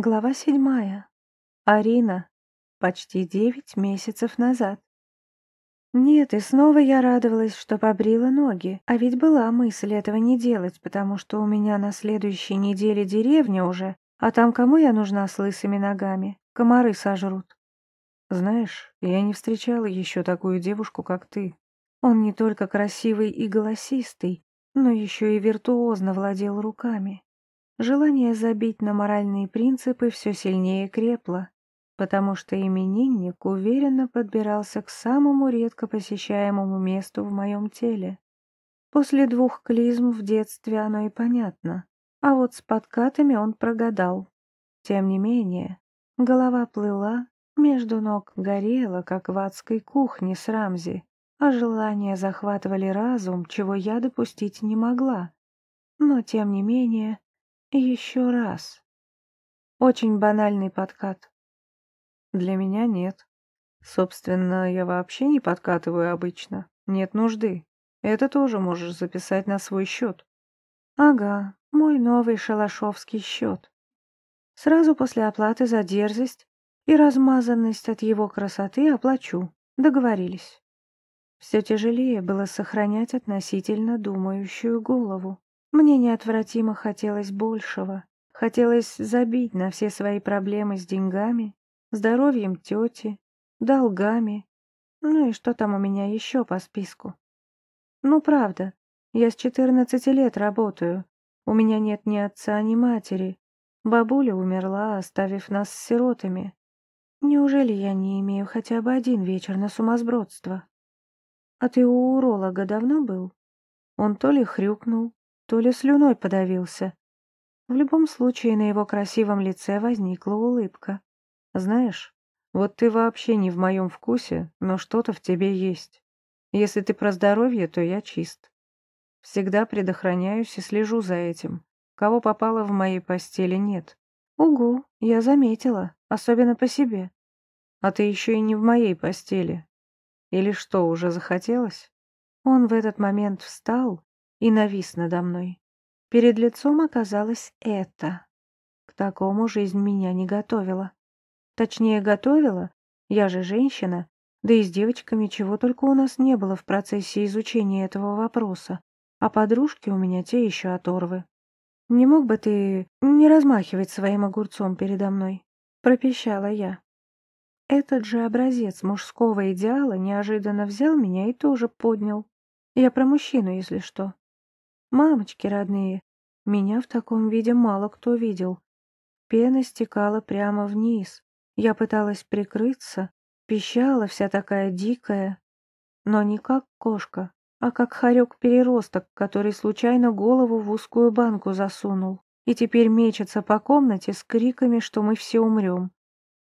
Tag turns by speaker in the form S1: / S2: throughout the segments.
S1: Глава седьмая. Арина. Почти девять месяцев назад. Нет, и снова я радовалась, что побрила ноги, а ведь была мысль этого не делать, потому что у меня на следующей неделе деревня уже, а там кому я нужна с лысыми ногами? Комары сожрут.
S2: Знаешь, я не встречала еще такую девушку, как ты.
S1: Он не только красивый и голосистый, но еще и виртуозно владел руками. Желание забить на моральные принципы все сильнее крепло, потому что именинник уверенно подбирался к самому редко посещаемому месту в моем теле. После двух клизм в детстве оно и понятно, а вот с подкатами он прогадал. Тем не менее, голова плыла, между ног горела, как в адской кухне с Рамзи, а желания захватывали разум, чего я допустить не могла. Но, тем не менее, еще раз. Очень банальный подкат.
S2: Для меня нет. Собственно, я вообще не подкатываю обычно. Нет нужды. Это тоже можешь записать на свой счет.
S1: Ага, мой новый шалашовский счет. Сразу после оплаты за дерзость и размазанность от его красоты оплачу. Договорились. Все тяжелее было сохранять относительно думающую голову. Мне неотвратимо хотелось большего. Хотелось забить на все свои проблемы с деньгами, здоровьем тети, долгами, ну и что там у меня еще по списку. Ну, правда, я с 14 лет работаю. У меня нет ни отца, ни матери. Бабуля умерла, оставив нас с сиротами. Неужели я не имею хотя бы один вечер на сумасбродство? А ты у уролога давно был? Он то ли хрюкнул, то ли слюной подавился. В любом случае на его красивом лице возникла улыбка.
S2: «Знаешь, вот ты вообще не в моем вкусе, но что-то в тебе есть. Если ты про здоровье, то я чист. Всегда предохраняюсь и слежу за этим. Кого попало в моей постели, нет.
S1: Угу, я заметила, особенно по себе.
S2: А ты еще и не в моей постели. Или что, уже захотелось?
S1: Он в этот момент встал и навис надо мной. Перед лицом оказалось это. К такому жизнь меня не готовила. Точнее, готовила, я же женщина, да и с девочками чего только у нас не было в процессе изучения этого вопроса, а подружки у меня те еще оторвы. «Не мог бы ты не размахивать своим огурцом передо мной?» — пропищала я. Этот же образец мужского идеала неожиданно взял меня и тоже поднял. Я про мужчину, если что. Мамочки родные, меня в таком виде мало кто видел. Пена стекала прямо вниз. Я пыталась прикрыться, пищала вся такая дикая. Но не как кошка, а как хорек-переросток, который случайно голову в узкую банку засунул и теперь мечется по комнате с криками, что мы все умрем.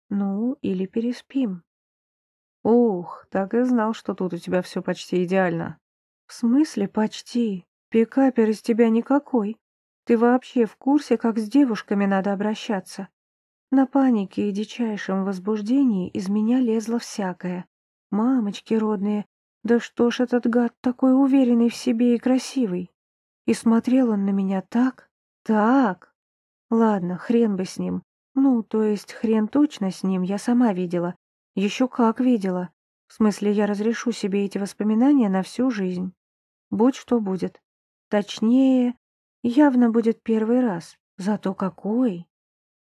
S1: Ну, или переспим.
S2: Ух, так и знал, что тут у тебя все почти идеально.
S1: В смысле почти? Пикапер из тебя никакой. Ты вообще в курсе, как с девушками надо обращаться? На панике и дичайшем возбуждении из меня лезло всякое. Мамочки родные, да что ж этот гад такой уверенный в себе и красивый? И смотрел он на меня так, так. Ладно, хрен бы с ним. Ну, то есть хрен точно с ним, я сама видела. Еще как видела. В смысле, я разрешу себе эти воспоминания на всю жизнь. Будь что будет. Точнее, явно будет первый раз. Зато какой!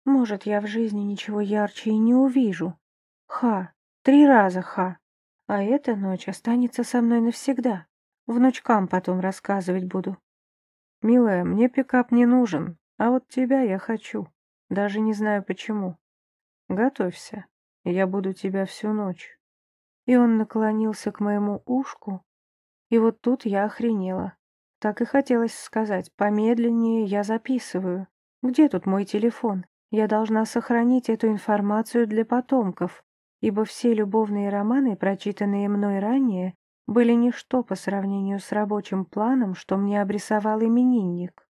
S1: Может, я в жизни ничего ярче и не увижу. Ха! Три раза ха! А эта ночь останется со мной навсегда. Внучкам потом рассказывать буду.
S2: Милая, мне пикап не нужен, а вот тебя я хочу. Даже не знаю почему. Готовься, я буду тебя всю ночь.
S1: И он наклонился к моему ушку, и вот тут я охренела. Так и хотелось сказать, помедленнее я записываю. Где тут мой телефон? Я должна сохранить эту информацию для потомков, ибо все любовные романы, прочитанные мной ранее, были ничто по сравнению с рабочим планом, что мне обрисовал именинник.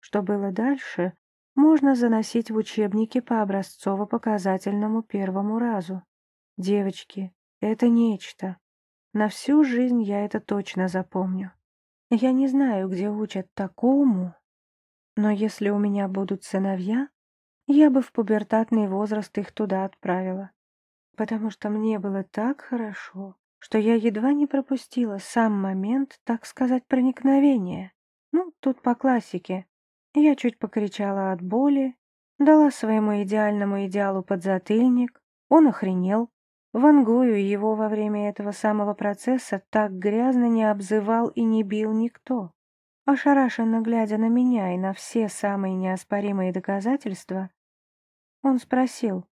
S1: Что было дальше, можно заносить в учебники по образцово-показательному первому разу. Девочки, это нечто. На всю жизнь я это точно запомню. Я не знаю, где учат такому, но если у меня будут сыновья, я бы в пубертатный возраст их туда отправила. Потому что мне было так хорошо, что я едва не пропустила сам момент, так сказать, проникновения. Ну, тут по классике. Я чуть покричала от боли, дала своему идеальному идеалу подзатыльник, он охренел. Вангую его во время этого самого процесса так грязно не обзывал и не бил никто. Ошарашенно глядя на меня и на все самые неоспоримые доказательства, он спросил,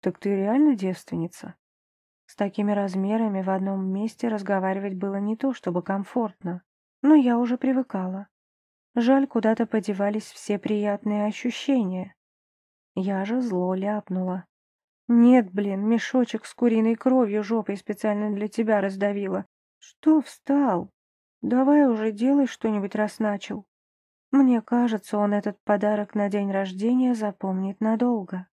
S1: «Так ты реально девственница?» С такими размерами в одном месте разговаривать было не то чтобы комфортно, но я уже привыкала. Жаль, куда-то подевались все приятные ощущения. Я же зло ляпнула. «Нет, блин, мешочек с куриной кровью жопой специально для тебя раздавила. Что встал? Давай уже делай что-нибудь, раз начал». Мне кажется, он этот подарок на день рождения запомнит надолго.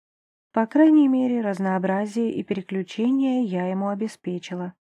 S1: По крайней мере, разнообразие и переключение я ему обеспечила.